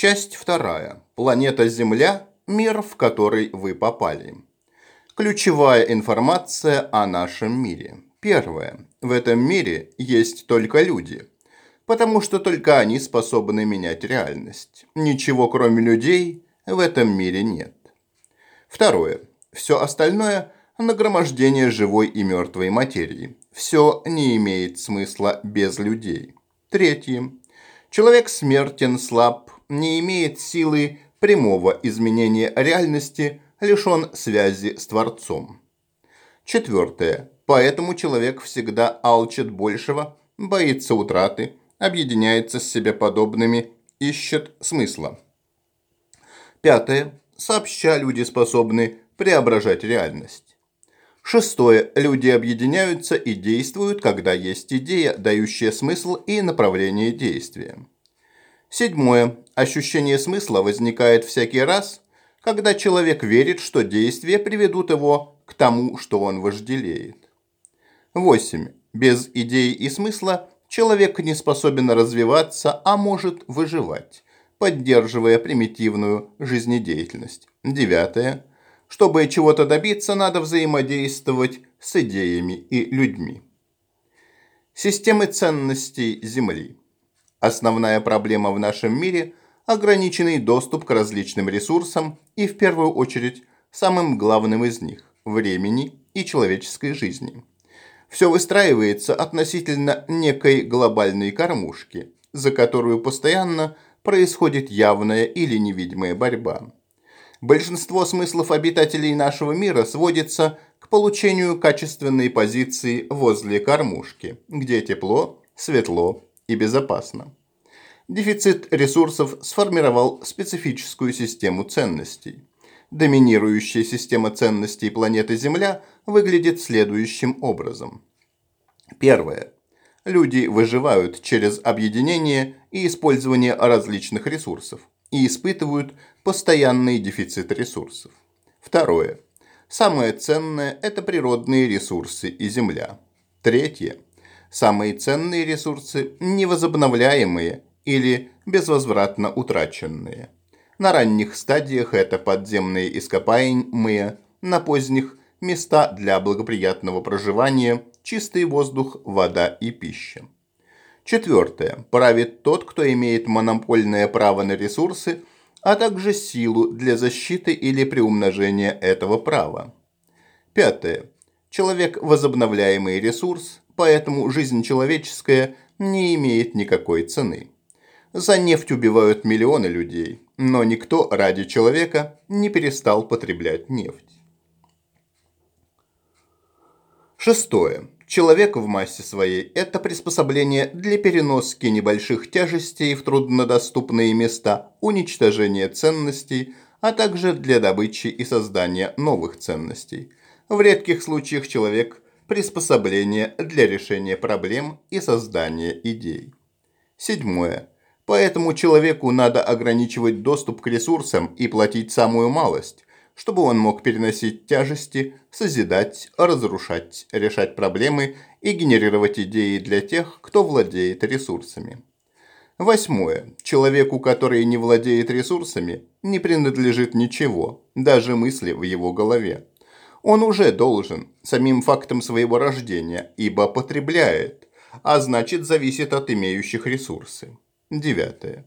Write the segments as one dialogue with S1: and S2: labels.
S1: Часть вторая. Планета Земля – мир, в который вы попали. Ключевая информация о нашем мире. Первое. В этом мире есть только люди. Потому что только они способны менять реальность. Ничего кроме людей в этом мире нет. Второе. Все остальное – нагромождение живой и мертвой материи. Все не имеет смысла без людей. Третье. Человек смертен, слаб, не имеет силы прямого изменения реальности, лишен связи с Творцом. Четвертое. Поэтому человек всегда алчит большего, боится утраты, объединяется с себе подобными, ищет смысла. Пятое. Сообща люди способны преображать реальность. Шестое. Люди объединяются и действуют, когда есть идея, дающая смысл и направление действия. Седьмое. Ощущение смысла возникает всякий раз, когда человек верит, что действия приведут его к тому, что он вожделеет. 8. Без идеи и смысла человек не способен развиваться, а может выживать, поддерживая примитивную жизнедеятельность. 9. Чтобы чего-то добиться, надо взаимодействовать с идеями и людьми. Системы ценностей Земли. Основная проблема в нашем мире – ограниченный доступ к различным ресурсам и, в первую очередь, самым главным из них – времени и человеческой жизни. Все выстраивается относительно некой глобальной кормушки, за которую постоянно происходит явная или невидимая борьба. Большинство смыслов обитателей нашего мира сводится к получению качественной позиции возле кормушки, где тепло, светло и безопасно. Дефицит ресурсов сформировал специфическую систему ценностей. Доминирующая система ценностей планеты Земля выглядит следующим образом. Первое. Люди выживают через объединение и использование различных ресурсов и испытывают постоянный дефицит ресурсов. Второе. Самое ценное – это природные ресурсы и земля. Третье. Самые ценные ресурсы – невозобновляемые или безвозвратно утраченные. На ранних стадиях это подземные ископаемые, на поздних – места для благоприятного проживания, чистый воздух, вода и пища. Четвертое. Правит тот, кто имеет монопольное право на ресурсы, а также силу для защиты или приумножения этого права. Пятое. Человек – возобновляемый ресурс, поэтому жизнь человеческая не имеет никакой цены. За нефть убивают миллионы людей, но никто ради человека не перестал потреблять нефть. Шестое. Человек в массе своей – это приспособление для переноски небольших тяжестей в труднодоступные места, уничтожения ценностей, а также для добычи и создания новых ценностей. В редких случаях человек – приспособление для решения проблем и создания идей. Седьмое. Поэтому человеку надо ограничивать доступ к ресурсам и платить самую малость, чтобы он мог переносить тяжести, созидать, разрушать, решать проблемы и генерировать идеи для тех, кто владеет ресурсами. Восьмое. Человеку, который не владеет ресурсами, не принадлежит ничего, даже мысли в его голове. Он уже должен, самим фактом своего рождения, ибо потребляет, а значит зависит от имеющих ресурсы. Девятое.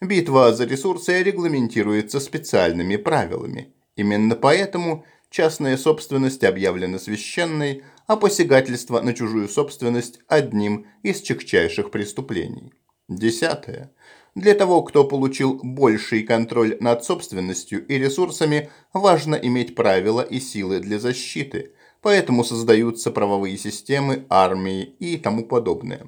S1: Битва за ресурсы регламентируется специальными правилами. Именно поэтому частная собственность объявлена священной, а посягательство на чужую собственность одним из чекчайших преступлений. Десятое. Для того, кто получил больший контроль над собственностью и ресурсами, важно иметь правила и силы для защиты, поэтому создаются правовые системы, армии и тому подобное.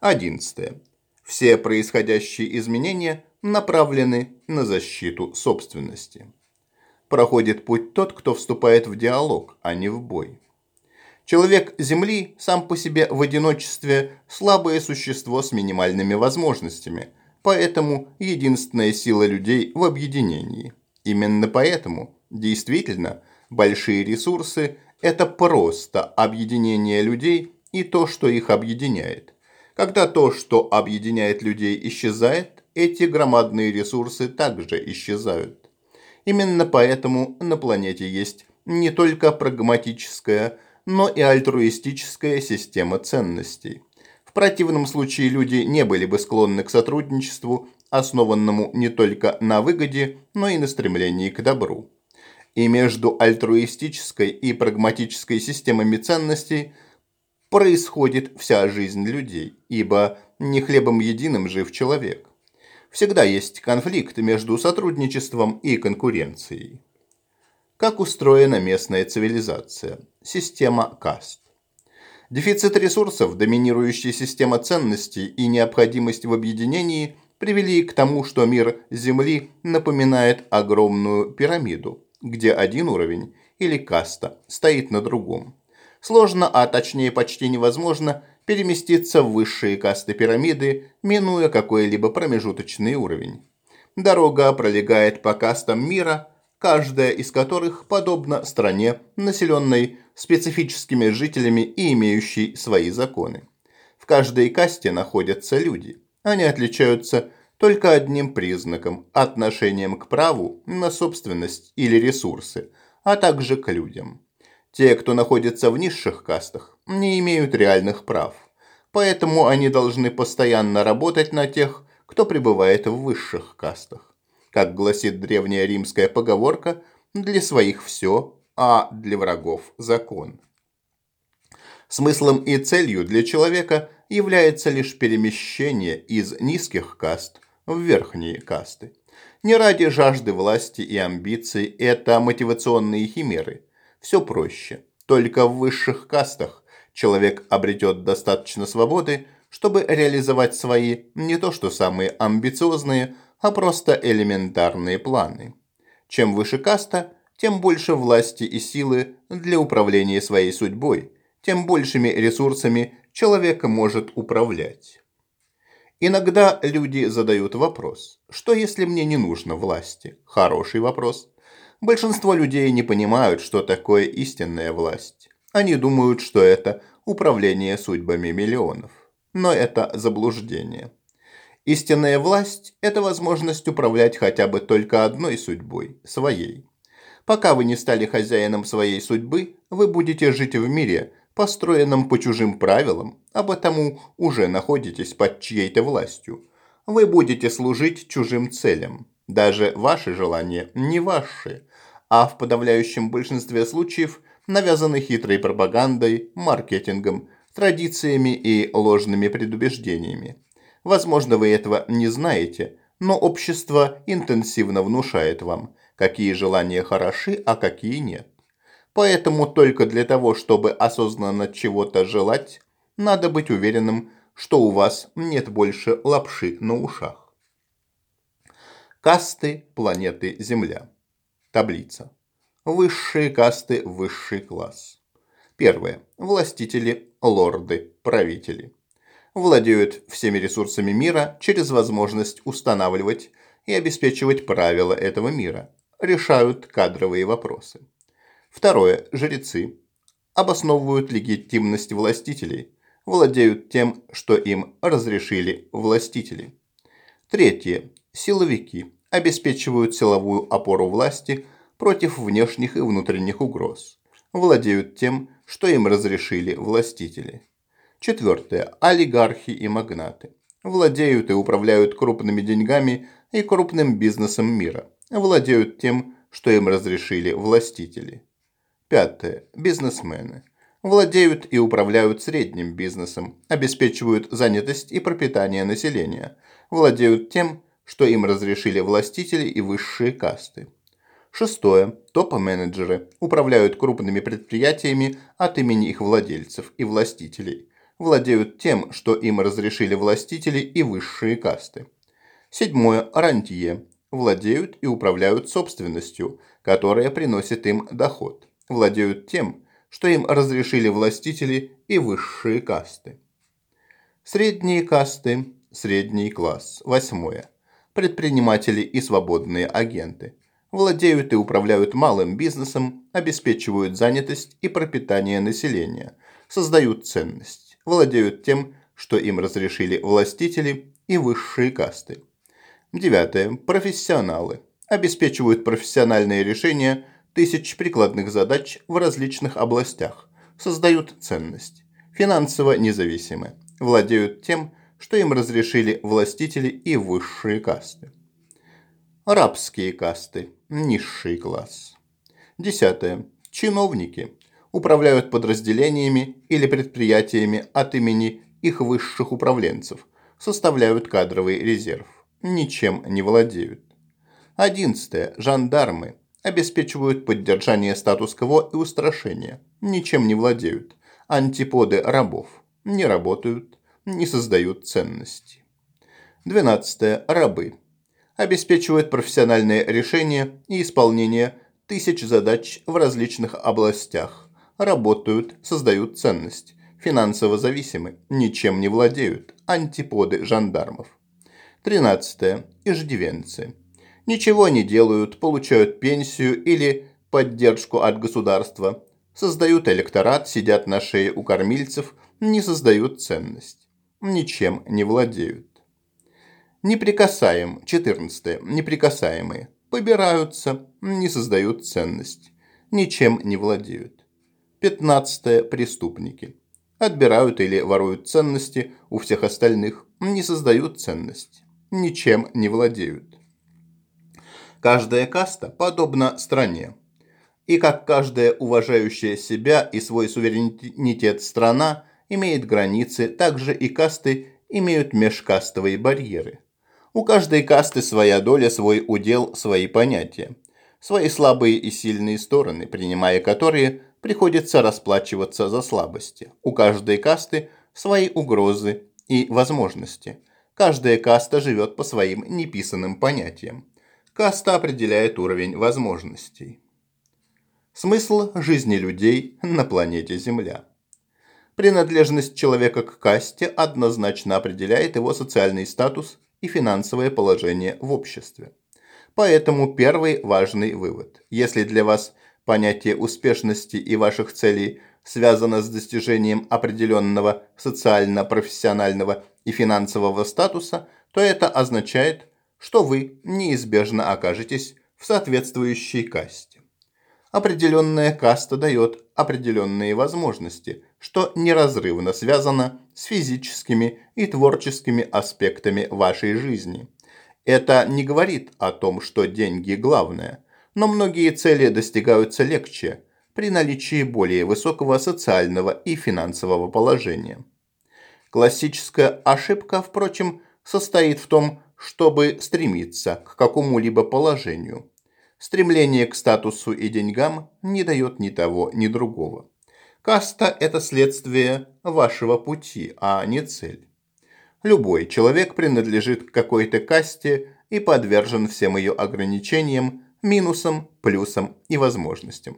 S1: Одиннадцатое. Все происходящие изменения направлены на защиту собственности. Проходит путь тот, кто вступает в диалог, а не в бой. Человек Земли сам по себе в одиночестве слабое существо с минимальными возможностями, поэтому единственная сила людей в объединении. Именно поэтому, действительно, большие ресурсы – это просто объединение людей и то, что их объединяет. Когда то, что объединяет людей, исчезает, эти громадные ресурсы также исчезают. Именно поэтому на планете есть не только прагматическая, но и альтруистическая система ценностей. Противном случае люди не были бы склонны к сотрудничеству, основанному не только на выгоде, но и на стремлении к добру. И между альтруистической и прагматической системами ценностей происходит вся жизнь людей, ибо не хлебом единым жив человек. Всегда есть конфликт между сотрудничеством и конкуренцией. Как устроена местная цивилизация? Система каст. Дефицит ресурсов, доминирующая система ценностей и необходимость в объединении привели к тому, что мир Земли напоминает огромную пирамиду, где один уровень или каста стоит на другом. Сложно, а точнее почти невозможно – переместиться в высшие касты пирамиды, минуя какой-либо промежуточный уровень. Дорога пролегает по кастам мира, каждая из которых подобна стране, населенной специфическими жителями и имеющей свои законы. В каждой касте находятся люди. Они отличаются только одним признаком – отношением к праву на собственность или ресурсы, а также к людям. Те, кто находится в низших кастах, не имеют реальных прав. Поэтому они должны постоянно работать на тех, кто пребывает в высших кастах. Как гласит древняя римская поговорка, для своих все, а для врагов закон. Смыслом и целью для человека является лишь перемещение из низких каст в верхние касты. Не ради жажды власти и амбиций это мотивационные химеры – все проще. Только в высших кастах человек обретет достаточно свободы, чтобы реализовать свои не то что самые амбициозные, а просто элементарные планы. Чем выше каста, тем больше власти и силы для управления своей судьбой, тем большими ресурсами человек может управлять. Иногда люди задают вопрос, что если мне не нужно власти? Хороший вопрос. Большинство людей не понимают, что такое истинная власть. Они думают, что это управление судьбами миллионов. Но это заблуждение. Истинная власть – это возможность управлять хотя бы только одной судьбой – своей. Пока вы не стали хозяином своей судьбы, вы будете жить в мире, построенном по чужим правилам, а потому уже находитесь под чьей-то властью. Вы будете служить чужим целям. Даже ваши желания не ваши, а в подавляющем большинстве случаев навязаны хитрой пропагандой, маркетингом, традициями и ложными предубеждениями. Возможно, вы этого не знаете, но общество интенсивно внушает вам, какие желания хороши, а какие нет. Поэтому только для того, чтобы осознанно чего-то желать, надо быть уверенным, что у вас нет больше лапши на ушах. Касты планеты Земля. Таблица. Высшие касты, высший класс. Первое. Властители, лорды, правители. Владеют всеми ресурсами мира через возможность устанавливать и обеспечивать правила этого мира. Решают кадровые вопросы. Второе. Жрецы. Обосновывают легитимность властителей. Владеют тем, что им разрешили властители. Третье. Силовики обеспечивают силовую опору власти против внешних и внутренних угроз, владеют тем, что им разрешили властители. Четвертое. Олигархи и магнаты. Владеют и управляют крупными деньгами и крупным бизнесом мира. Владеют тем, что им разрешили властители. Пятое. Бизнесмены. Владеют и управляют средним бизнесом, обеспечивают занятость и пропитание населения. Владеют тем, что им разрешили властители и высшие касты. Шестое. Топ-менеджеры управляют крупными предприятиями от имени их владельцев и властителей. Владеют тем, что им разрешили властители и высшие касты. Седьмое. Рантье. Владеют и управляют собственностью, которая приносит им доход. Владеют тем, что им разрешили властители и высшие касты. Средние касты. Средний класс. Восьмое предприниматели и свободные агенты. Владеют и управляют малым бизнесом, обеспечивают занятость и пропитание населения, создают ценность, владеют тем, что им разрешили властители и высшие касты. Девятое. Профессионалы. Обеспечивают профессиональные решения тысяч прикладных задач в различных областях. Создают ценность. Финансово независимы. Владеют тем, что им разрешили властители и высшие касты. Рабские касты. Низший класс. Десятое. Чиновники. Управляют подразделениями или предприятиями от имени их высших управленцев. Составляют кадровый резерв. Ничем не владеют. Одиннадцатое. Жандармы. Обеспечивают поддержание статус-кво и устрашения. Ничем не владеют. Антиподы рабов. Не работают, не создают ценности. Двенадцатое. Рабы. Обеспечивают профессиональные решения и исполнение тысяч задач в различных областях. Работают, создают ценность. Финансово зависимы, ничем не владеют. Антиподы жандармов. Тринадцатое. Иждивенцы. Ничего не делают, получают пенсию или поддержку от государства. Создают электорат, сидят на шее у кормильцев, не создают ценность. Ничем не владеют. Неприкасаем. 14. Неприкасаемые. Побираются, не создают ценность. Ничем не владеют. 15. Преступники. Отбирают или воруют ценности у всех остальных, не создают ценность. Ничем не владеют. Каждая каста подобна стране. И как каждая уважающая себя и свой суверенитет страна имеет границы, также и касты имеют межкастовые барьеры. У каждой касты своя доля, свой удел, свои понятия. Свои слабые и сильные стороны, принимая которые, приходится расплачиваться за слабости. У каждой касты свои угрозы и возможности. Каждая каста живет по своим неписанным понятиям. Каста определяет уровень возможностей. Смысл жизни людей на планете Земля. Принадлежность человека к касте однозначно определяет его социальный статус и финансовое положение в обществе. Поэтому первый важный вывод. Если для вас понятие успешности и ваших целей связано с достижением определенного социально-профессионального и финансового статуса, то это означает, что вы неизбежно окажетесь в соответствующей касте. Определенная каста дает определенные возможности, что неразрывно связано с физическими и творческими аспектами вашей жизни. Это не говорит о том, что деньги главное, но многие цели достигаются легче при наличии более высокого социального и финансового положения. Классическая ошибка, впрочем, состоит в том, чтобы стремиться к какому-либо положению. Стремление к статусу и деньгам не дает ни того, ни другого. Каста – это следствие вашего пути, а не цель. Любой человек принадлежит к какой-то касте и подвержен всем ее ограничениям, минусам, плюсам и возможностям.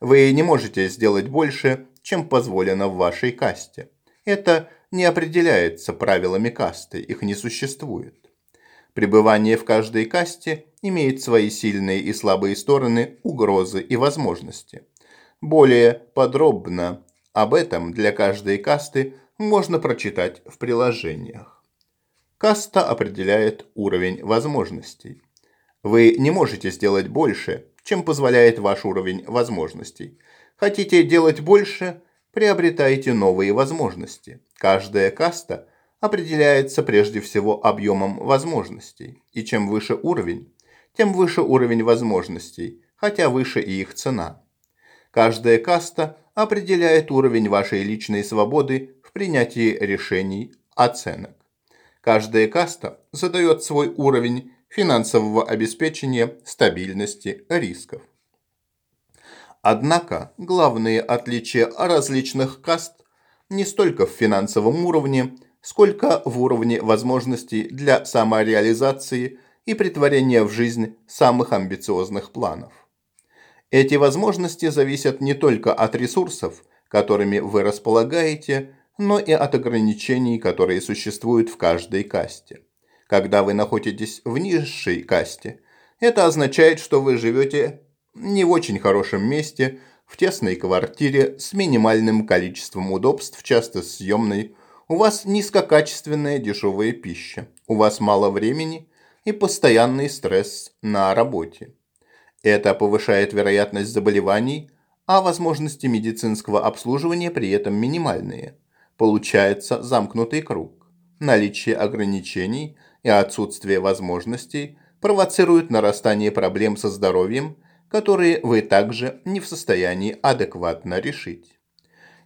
S1: Вы не можете сделать больше, чем позволено в вашей касте. Это не определяется правилами касты, их не существует. Пребывание в каждой касте имеет свои сильные и слабые стороны, угрозы и возможности. Более подробно об этом для каждой касты можно прочитать в приложениях. Каста определяет уровень возможностей. Вы не можете сделать больше, чем позволяет ваш уровень возможностей. Хотите делать больше, приобретайте новые возможности. Каждая каста определяется прежде всего объемом возможностей. И чем выше уровень, тем выше уровень возможностей, хотя выше и их цена. Каждая каста определяет уровень вашей личной свободы в принятии решений, оценок. Каждая каста задает свой уровень финансового обеспечения, стабильности, рисков. Однако главные отличия различных каст не столько в финансовом уровне, сколько в уровне возможностей для самореализации и притворения в жизнь самых амбициозных планов. Эти возможности зависят не только от ресурсов, которыми вы располагаете, но и от ограничений, которые существуют в каждой касте. Когда вы находитесь в низшей касте, это означает, что вы живете не в очень хорошем месте, в тесной квартире с минимальным количеством удобств, часто съемной, у вас низкокачественная дешевая пища, у вас мало времени, и постоянный стресс на работе. Это повышает вероятность заболеваний, а возможности медицинского обслуживания при этом минимальные. Получается замкнутый круг. Наличие ограничений и отсутствие возможностей провоцируют нарастание проблем со здоровьем, которые вы также не в состоянии адекватно решить.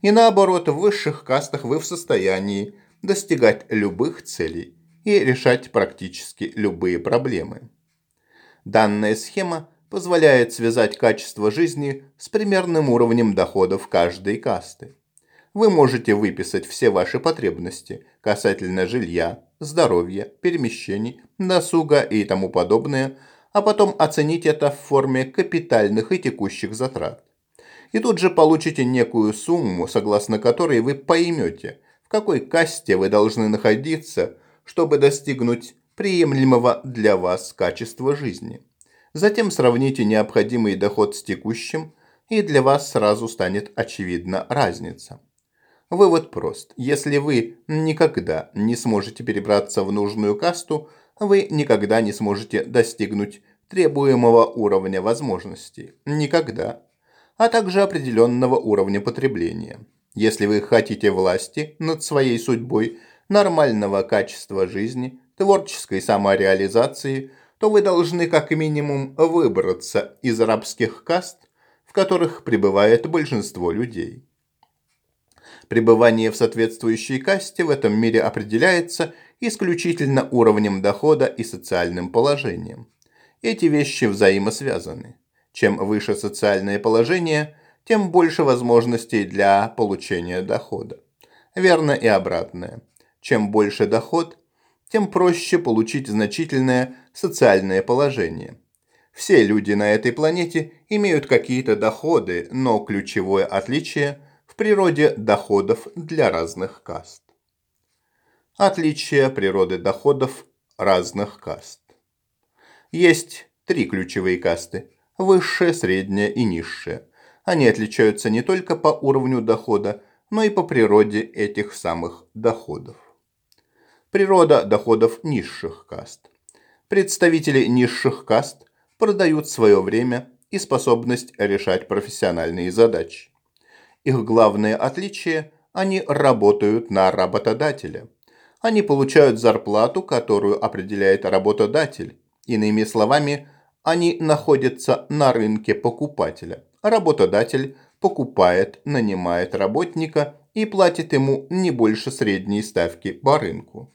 S1: И наоборот, в высших кастах вы в состоянии достигать любых целей и решать практически любые проблемы. Данная схема позволяет связать качество жизни с примерным уровнем доходов каждой касты. Вы можете выписать все ваши потребности касательно жилья, здоровья, перемещений, досуга и тому подобное, а потом оценить это в форме капитальных и текущих затрат. И тут же получите некую сумму, согласно которой вы поймете, в какой касте вы должны находиться, чтобы достигнуть приемлемого для вас качества жизни. Затем сравните необходимый доход с текущим, и для вас сразу станет очевидна разница. Вывод прост. Если вы никогда не сможете перебраться в нужную касту, вы никогда не сможете достигнуть требуемого уровня возможностей. Никогда. А также определенного уровня потребления. Если вы хотите власти над своей судьбой, нормального качества жизни, творческой самореализации – то вы должны как минимум выбраться из арабских каст, в которых пребывает большинство людей. Пребывание в соответствующей касте в этом мире определяется исключительно уровнем дохода и социальным положением. Эти вещи взаимосвязаны. Чем выше социальное положение, тем больше возможностей для получения дохода. Верно и обратное. Чем больше доход, тем проще получить значительное социальное положение. Все люди на этой планете имеют какие-то доходы, но ключевое отличие в природе доходов для разных каст. Отличие природы доходов разных каст. Есть три ключевые касты – высшая, средняя и низшая. Они отличаются не только по уровню дохода, но и по природе этих самых доходов. Природа доходов низших каст. Представители низших каст продают свое время и способность решать профессиональные задачи. Их главное отличие – они работают на работодателя. Они получают зарплату, которую определяет работодатель. Иными словами, они находятся на рынке покупателя. Работодатель покупает, нанимает работника и платит ему не больше средней ставки по рынку.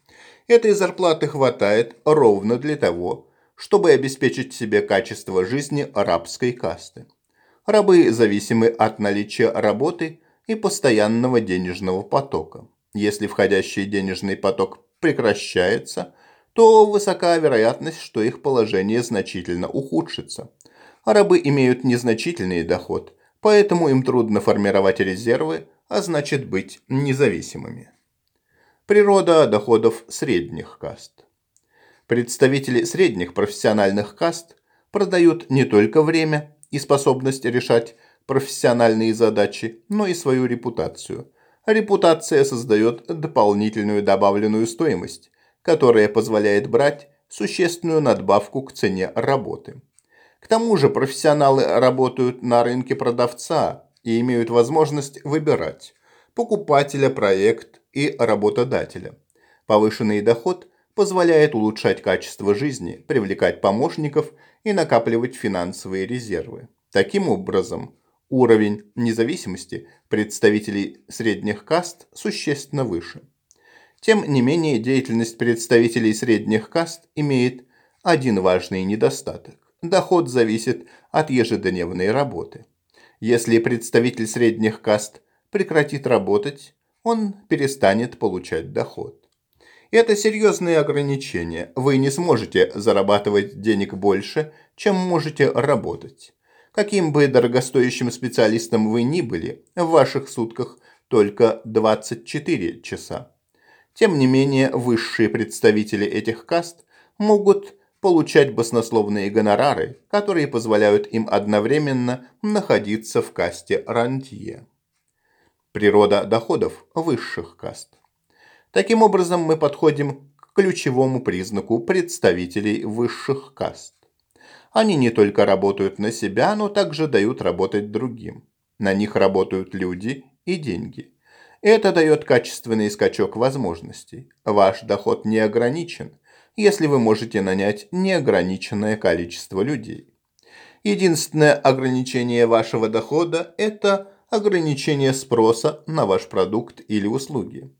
S1: Этой зарплаты хватает ровно для того, чтобы обеспечить себе качество жизни рабской касты. Рабы зависимы от наличия работы и постоянного денежного потока. Если входящий денежный поток прекращается, то высока вероятность, что их положение значительно ухудшится. рабы имеют незначительный доход, поэтому им трудно формировать резервы, а значит быть независимыми. Природа доходов средних каст. Представители средних профессиональных каст продают не только время и способность решать профессиональные задачи, но и свою репутацию. Репутация создает дополнительную добавленную стоимость, которая позволяет брать существенную надбавку к цене работы. К тому же профессионалы работают на рынке продавца и имеют возможность выбирать покупателя, проект и работодателя. Повышенный доход позволяет улучшать качество жизни, привлекать помощников и накапливать финансовые резервы. Таким образом, уровень независимости представителей средних каст существенно выше. Тем не менее, деятельность представителей средних каст имеет один важный недостаток. Доход зависит от ежедневной работы. Если представитель средних каст прекратит работать, он перестанет получать доход. Это серьезные ограничения. Вы не сможете зарабатывать денег больше, чем можете работать. Каким бы дорогостоящим специалистом вы ни были, в ваших сутках только 24 часа. Тем не менее, высшие представители этих каст могут получать баснословные гонорары, которые позволяют им одновременно находиться в касте рантье природа доходов высших каст. Таким образом, мы подходим ключевому признаку представителей высших каст. Они не только работают на себя, но также дают работать другим. На них работают люди и деньги. Это дает качественный скачок возможностей. Ваш доход не ограничен, если вы можете нанять неограниченное количество людей. Единственное ограничение вашего дохода – это ограничение спроса на ваш продукт или услуги.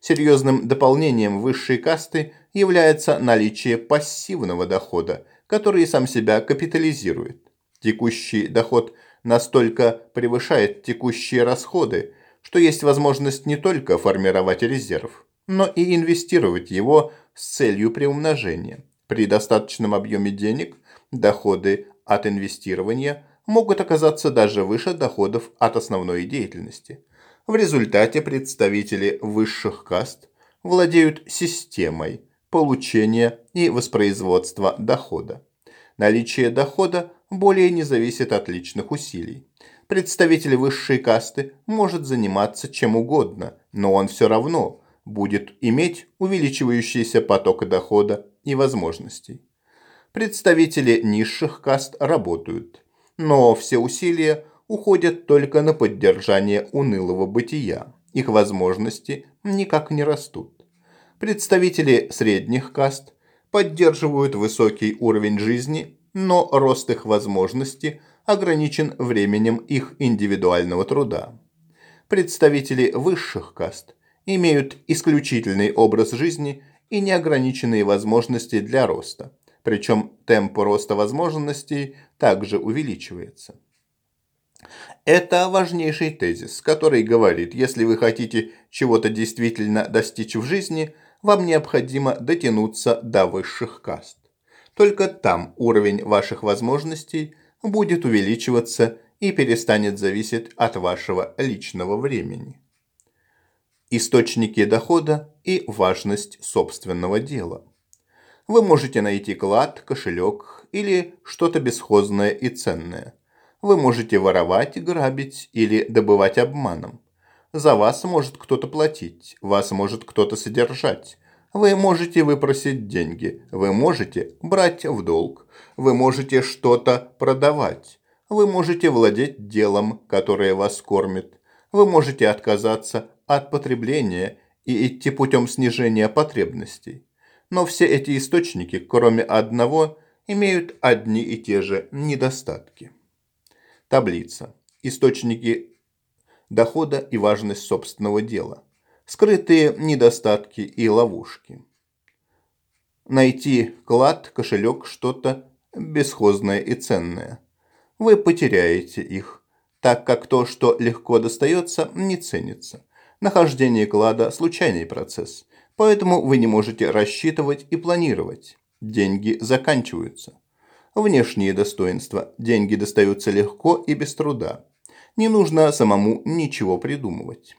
S1: Серьезным дополнением высшей касты является наличие пассивного дохода, который сам себя капитализирует. Текущий доход настолько превышает текущие расходы, что есть возможность не только формировать резерв, но и инвестировать его с целью приумножения. При достаточном объеме денег доходы от инвестирования могут оказаться даже выше доходов от основной деятельности. В результате представители высших каст владеют системой получения и воспроизводства дохода. Наличие дохода более не зависит от личных усилий. Представитель высшей касты может заниматься чем угодно, но он все равно будет иметь увеличивающийся поток дохода и возможностей. Представители низших каст работают, но все усилия уходят только на поддержание унылого бытия. Их возможности никак не растут. Представители средних каст поддерживают высокий уровень жизни, но рост их возможностей ограничен временем их индивидуального труда. Представители высших каст имеют исключительный образ жизни и неограниченные возможности для роста, причем темп роста возможностей также увеличивается. Это важнейший тезис, который говорит, если вы хотите чего-то действительно достичь в жизни, вам необходимо дотянуться до высших каст. Только там уровень ваших возможностей будет увеличиваться и перестанет зависеть от вашего личного времени. Источники дохода и важность собственного дела. Вы можете найти клад, кошелек или что-то бесхозное и ценное. Вы можете воровать, грабить или добывать обманом. За вас может кто-то платить, вас может кто-то содержать. Вы можете выпросить деньги, вы можете брать в долг, вы можете что-то продавать, вы можете владеть делом, которое вас кормит, вы можете отказаться от потребления и идти путем снижения потребностей. Но все эти источники, кроме одного, имеют одни и те же недостатки. Таблица. Источники дохода и важность собственного дела. Скрытые недостатки и ловушки. Найти клад, кошелек, что-то бесхозное и ценное. Вы потеряете их, так как то, что легко достается, не ценится. Нахождение клада – случайный процесс, поэтому вы не можете рассчитывать и планировать. Деньги заканчиваются. Внешние достоинства. Деньги достаются легко и без труда. Не нужно самому ничего придумывать.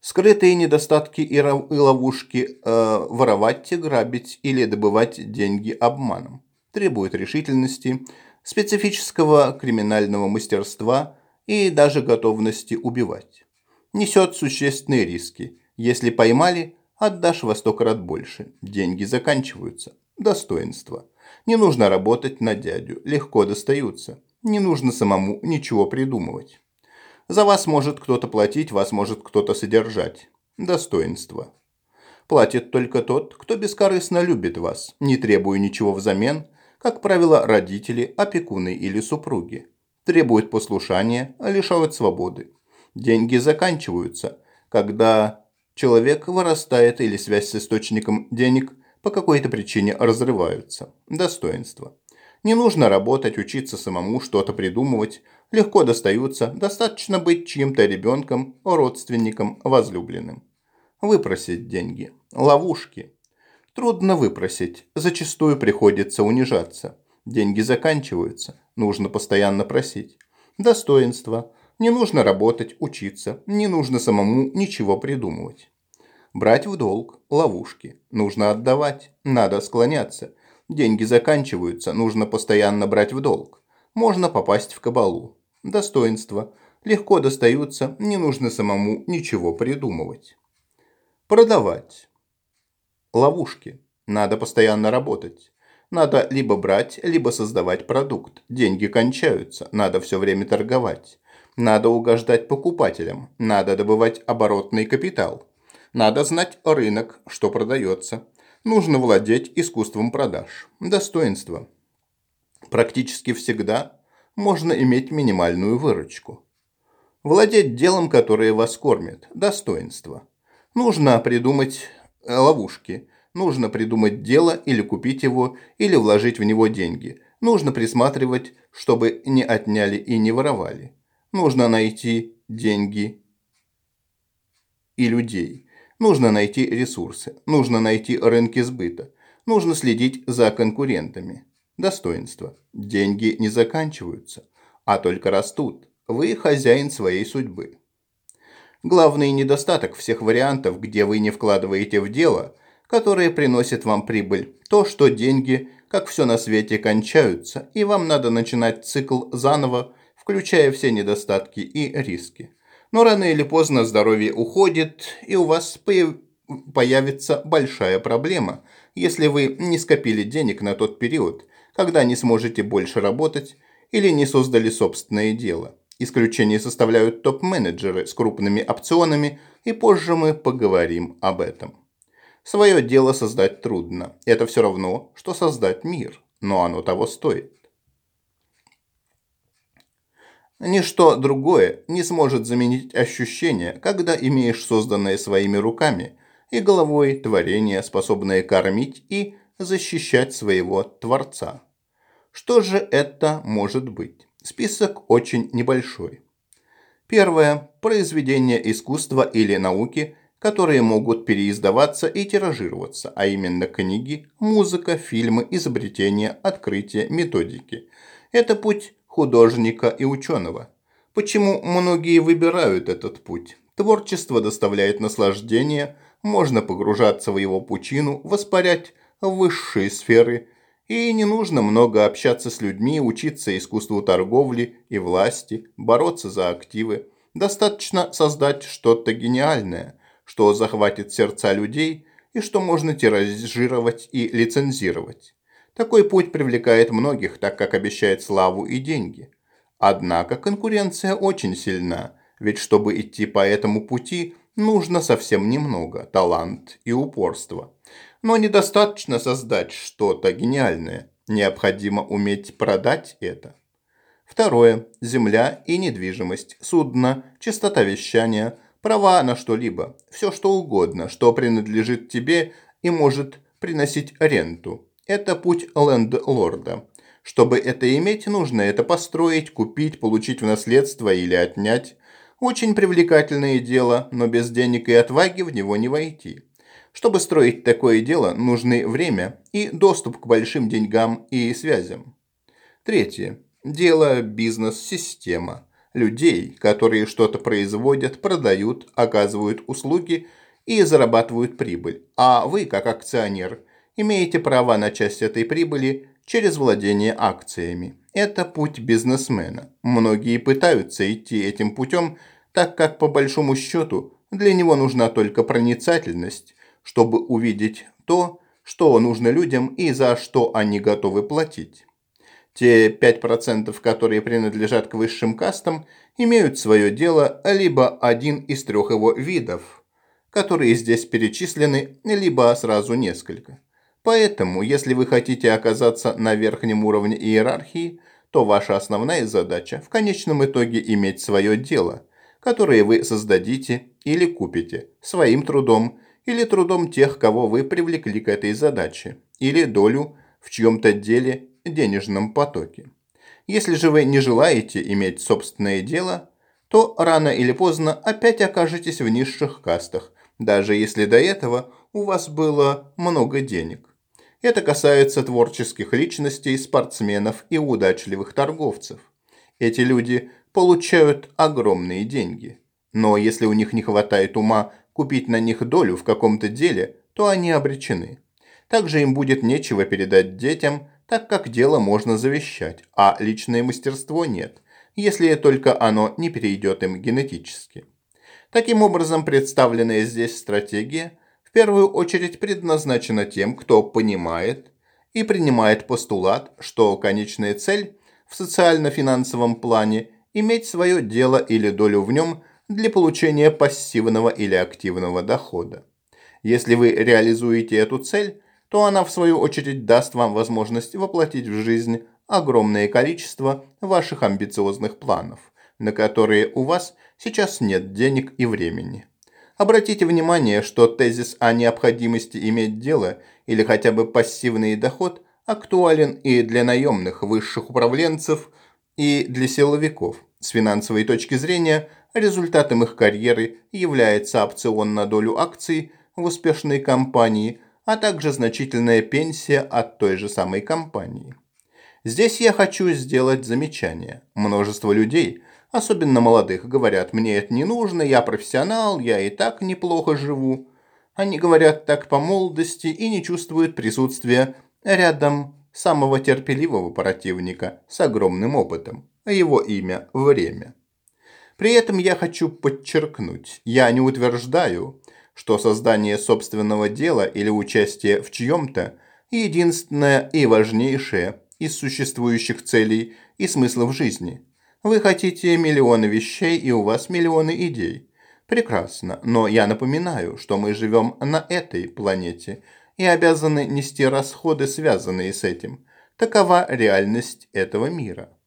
S1: Скрытые недостатки и ловушки э, воровать, грабить или добывать деньги обманом требуют решительности, специфического криминального мастерства и даже готовности убивать. Несет существенные риски. Если поймали, отдашь во сто крат больше. Деньги заканчиваются. Достоинство. Не нужно работать на дядю, легко достаются. Не нужно самому ничего придумывать. За вас может кто-то платить, вас может кто-то содержать. Достоинство. Платит только тот, кто бескорыстно любит вас, не требуя ничего взамен, как правило, родители, опекуны или супруги. Требуют послушания, а лишают свободы. Деньги заканчиваются, когда человек вырастает или связь с источником денег по какой-то причине разрываются. Достоинство. Не нужно работать, учиться самому, что-то придумывать. Легко достаются, достаточно быть чьим-то ребенком, родственником, возлюбленным. Выпросить деньги. Ловушки. Трудно выпросить, зачастую приходится унижаться. Деньги заканчиваются, нужно постоянно просить. Достоинство. Не нужно работать, учиться, не нужно самому ничего придумывать. Брать в долг, ловушки. Нужно отдавать, надо склоняться. Деньги заканчиваются, нужно постоянно брать в долг. Можно попасть в кабалу. Достоинства. Легко достаются, не нужно самому ничего придумывать. Продавать. ловушки. Надо постоянно работать. Надо либо брать, либо создавать продукт. Деньги кончаются, надо все время торговать. Надо угождать покупателям, надо добывать оборотный капитал. Надо знать рынок, что продается. Нужно владеть искусством продаж. Достоинство. Практически всегда можно иметь минимальную выручку. Владеть делом, которое вас кормит. Достоинство. Нужно придумать ловушки. Нужно придумать дело или купить его, или вложить в него деньги. Нужно присматривать, чтобы не отняли и не воровали. Нужно найти деньги и людей. Нужно найти ресурсы. Нужно найти рынки сбыта. Нужно следить за конкурентами. Достоинство. Деньги не заканчиваются, а только растут. Вы хозяин своей судьбы. Главный недостаток всех вариантов, где вы не вкладываете в дело, которое приносит вам прибыль, то, что деньги, как все на свете, кончаются, и вам надо начинать цикл заново, включая все недостатки и риски. Но рано или поздно здоровье уходит, и у вас появится большая проблема, если вы не скопили денег на тот период, когда не сможете больше работать или не создали собственное дело. Исключение составляют топ-менеджеры с крупными опционами, и позже мы поговорим об этом. Свое дело создать трудно. Это все равно, что создать мир, но оно того стоит. Ничто другое не сможет заменить ощущение, когда имеешь созданное своими руками и головой творение, способное кормить и защищать своего Творца. Что же это может быть? Список очень небольшой. Первое. Произведения искусства или науки, которые могут переиздаваться и тиражироваться, а именно книги, музыка, фильмы, изобретения, открытия, методики. Это путь художника и ученого. Почему многие выбирают этот путь? Творчество доставляет наслаждение, можно погружаться в его пучину, воспарять в высшие сферы, и не нужно много общаться с людьми, учиться искусству торговли и власти, бороться за активы. Достаточно создать что-то гениальное, что захватит сердца людей и что можно тиражировать и лицензировать. Такой путь привлекает многих, так как обещает славу и деньги. Однако конкуренция очень сильна, ведь чтобы идти по этому пути, нужно совсем немного – талант и упорство. Но недостаточно создать что-то гениальное, необходимо уметь продать это. Второе – земля и недвижимость, судно, частота вещания, права на что-либо, все что угодно, что принадлежит тебе и может приносить ренту – это путь ленд-лорда. Чтобы это иметь, нужно это построить, купить, получить в наследство или отнять. Очень привлекательное дело, но без денег и отваги в него не войти. Чтобы строить такое дело, нужны время и доступ к большим деньгам и связям. Третье. Дело, бизнес, система. Людей, которые что-то производят, продают, оказывают услуги и зарабатывают прибыль. А вы, как акционер, имеете права на часть этой прибыли через владение акциями. Это путь бизнесмена. Многие пытаются идти этим путем, так как по большому счету для него нужна только проницательность, чтобы увидеть то, что нужно людям и за что они готовы платить. Те 5%, которые принадлежат к высшим кастам, имеют свое дело либо один из трех его видов, которые здесь перечислены, либо сразу несколько. Поэтому, если вы хотите оказаться на верхнем уровне иерархии, то ваша основная задача в конечном итоге иметь свое дело, которое вы создадите или купите своим трудом или трудом тех, кого вы привлекли к этой задаче, или долю в чьем-то деле денежном потоке. Если же вы не желаете иметь собственное дело, то рано или поздно опять окажетесь в низших кастах, даже если до этого у вас было много денег. Это касается творческих личностей, спортсменов и удачливых торговцев. Эти люди получают огромные деньги. Но если у них не хватает ума купить на них долю в каком-то деле, то они обречены. Также им будет нечего передать детям, так как дело можно завещать, а личное мастерство нет, если только оно не перейдет им генетически. Таким образом, представленная здесь стратегия – первую очередь предназначена тем, кто понимает и принимает постулат, что конечная цель в социально-финансовом плане – иметь свое дело или долю в нем для получения пассивного или активного дохода. Если вы реализуете эту цель, то она в свою очередь даст вам возможность воплотить в жизнь огромное количество ваших амбициозных планов, на которые у вас сейчас нет денег и времени. Обратите внимание, что тезис о необходимости иметь дело или хотя бы пассивный доход актуален и для наемных высших управленцев, и для силовиков. С финансовой точки зрения, результатом их карьеры является опцион на долю акций в успешной компании, а также значительная пенсия от той же самой компании. Здесь я хочу сделать замечание. Множество людей, особенно молодых, говорят, мне это не нужно, я профессионал, я и так неплохо живу. Они говорят так по молодости и не чувствуют присутствия рядом самого терпеливого противника с огромным опытом. Его имя – время. При этом я хочу подчеркнуть, я не утверждаю, что создание собственного дела или участие в чьем-то единственное и важнейшее из существующих целей и смыслов жизни. Вы хотите миллионы вещей, и у вас миллионы идей. Прекрасно, но я напоминаю, что мы живем на этой планете и обязаны нести расходы, связанные с этим. Такова реальность этого мира.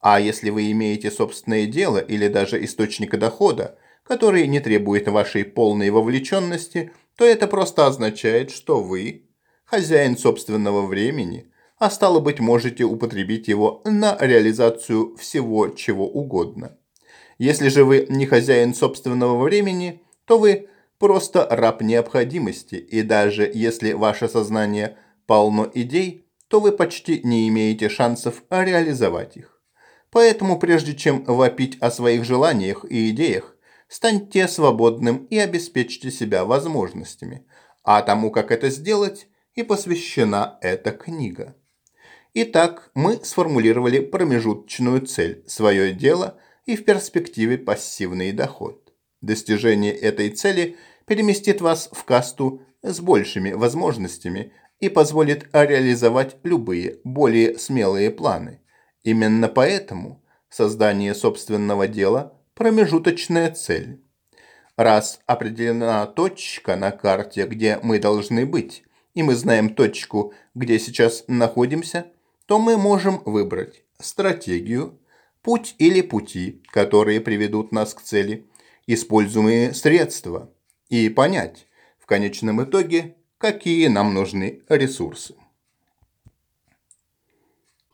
S1: А если вы имеете собственное дело или даже источника дохода, который не требует вашей полной вовлеченности, то это просто означает, что вы хозяин собственного времени, а стало быть, можете употребить его на реализацию всего чего угодно. Если же вы не хозяин собственного времени, то вы просто раб необходимости, и даже если ваше сознание полно идей, то вы почти не имеете шансов реализовать их. Поэтому прежде чем вопить о своих желаниях и идеях, станьте свободным и обеспечьте себя возможностями. А тому, как это сделать, и посвящена эта книга. Итак, мы сформулировали промежуточную цель – свое дело и в перспективе пассивный доход. Достижение этой цели переместит вас в касту с большими возможностями и позволит реализовать любые более смелые планы – Именно поэтому создание собственного дела – промежуточная цель. Раз определена точка на карте, где мы должны быть, и мы знаем точку, где сейчас находимся, то мы можем выбрать стратегию, путь или пути, которые приведут нас к цели, используемые средства, и понять в конечном итоге, какие нам нужны ресурсы.